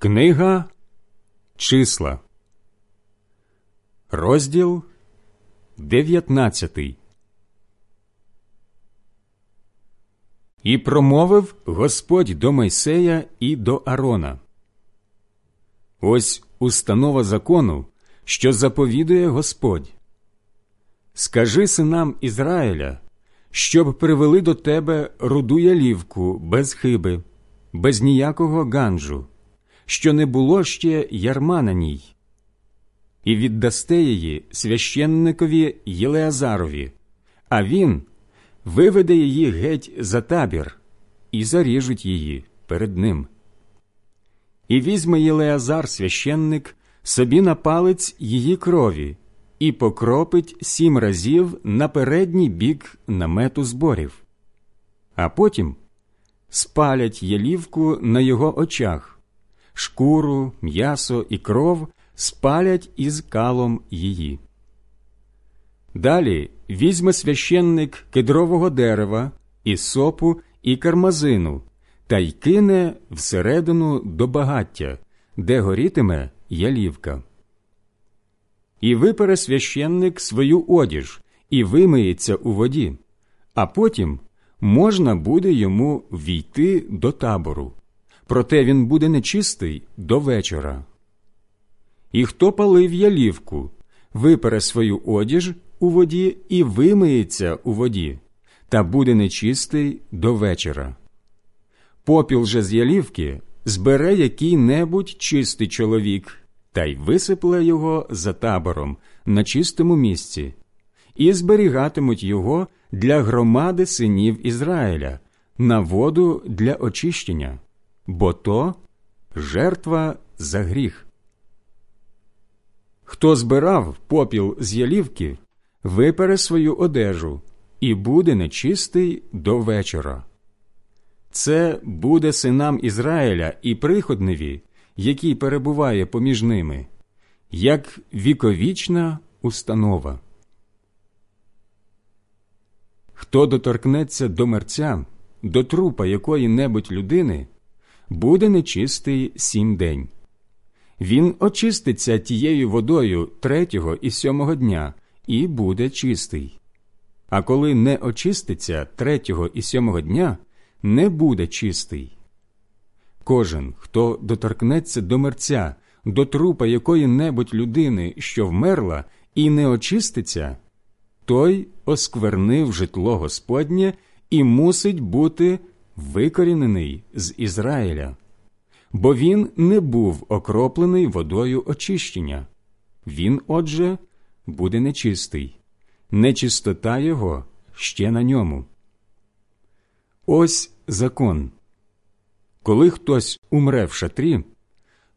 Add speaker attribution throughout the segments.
Speaker 1: Книга Числа, розділ 19 І промовив Господь до Мойсея і до Арона. Ось установа закону, що заповідує Господь. Скажи синам Ізраїля, щоб привели до тебе руду ялівку без хиби, без ніякого ганжу що не було ще ярма на ній, і віддасте її священникові Єлеазарові, а він виведе її геть за табір і заріжуть її перед ним. І візьме Єлеазар священник собі на палець її крові і покропить сім разів на передній бік намету зборів, а потім спалять ялівку на його очах шкуру, м'ясо і кров спалять із калом її. Далі візьме священник кедрового дерева, і сопу, і кармазину, та й кине всередину до багаття, де горітиме ялівка. І випере священник свою одіж і вимиється у воді, а потім можна буде йому війти до табору проте він буде нечистий до вечора. І хто палив ялівку, випере свою одіж у воді і вимиється у воді, та буде нечистий до вечора. Попіл же з ялівки збере який небудь чистий чоловік, та й висипле його за табором на чистому місці, і зберігатимуть його для громади синів Ізраїля на воду для очищення бо то жертва за гріх. Хто збирав попіл з ялівки, випере свою одежу і буде нечистий до вечора. Це буде синам Ізраїля і приходневі, який перебуває поміж ними, як віковічна установа. Хто доторкнеться до мерця, до трупа якої небудь людини буде нечистий сім день. Він очиститься тією водою третього і сьомого дня і буде чистий. А коли не очиститься третього і сьомого дня, не буде чистий. Кожен, хто доторкнеться до мерця, до трупа якої небудь людини, що вмерла, і не очиститься, той осквернив житло Господнє і мусить бути викорінений з Ізраїля, бо він не був окроплений водою очищення. Він, отже, буде нечистий, нечистота його ще на ньому. Ось закон. Коли хтось умре в шатрі,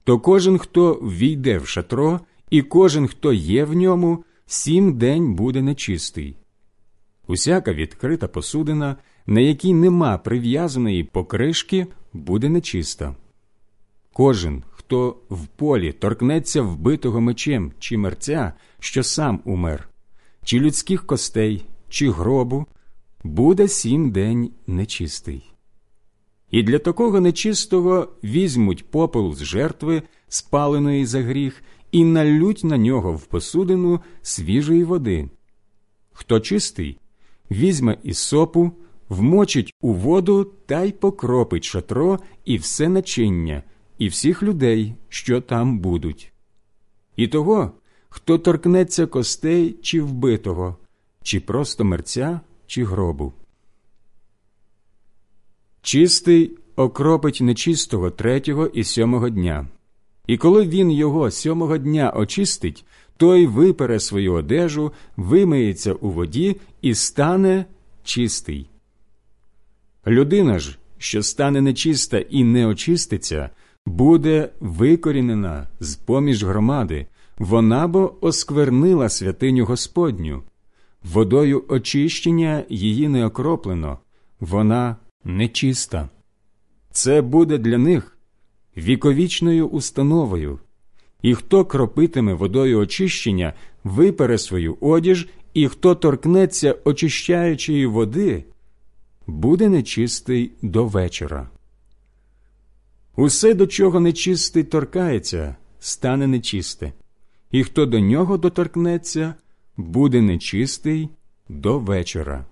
Speaker 1: то кожен, хто війде в шатро, і кожен, хто є в ньому, сім день буде нечистий. Усяка відкрита посудина на якій нема прив'язаної покришки, буде нечиста. Кожен, хто в полі торкнеться вбитого мечем чи мерця, що сам умер, чи людських костей, чи гробу, буде сім день нечистий. І для такого нечистого візьмуть попел з жертви, спаленої за гріх, і налють на нього в посудину свіжої води. Хто чистий, візьме із сопу, вмочить у воду та й покропить шатро і все начиння, і всіх людей, що там будуть. І того, хто торкнеться костей чи вбитого, чи просто мерця, чи гробу. Чистий окропить нечистого третього і сьомого дня. І коли він його сьомого дня очистить, той випере свою одежу, вимиється у воді і стане чистий. Людина ж, що стане нечиста і не очиститься, буде викорінена з поміж громади, вона бо осквернила святиню Господню, водою очищення її не окроплено, вона нечиста. Це буде для них віковічною установою, і хто кропитиме водою очищення, випере свою одіж, і хто торкнеться очищаючої води буде нечистий до вечора. Усе, до чого нечистий торкається, стане нечисте, і хто до нього доторкнеться, буде нечистий до вечора.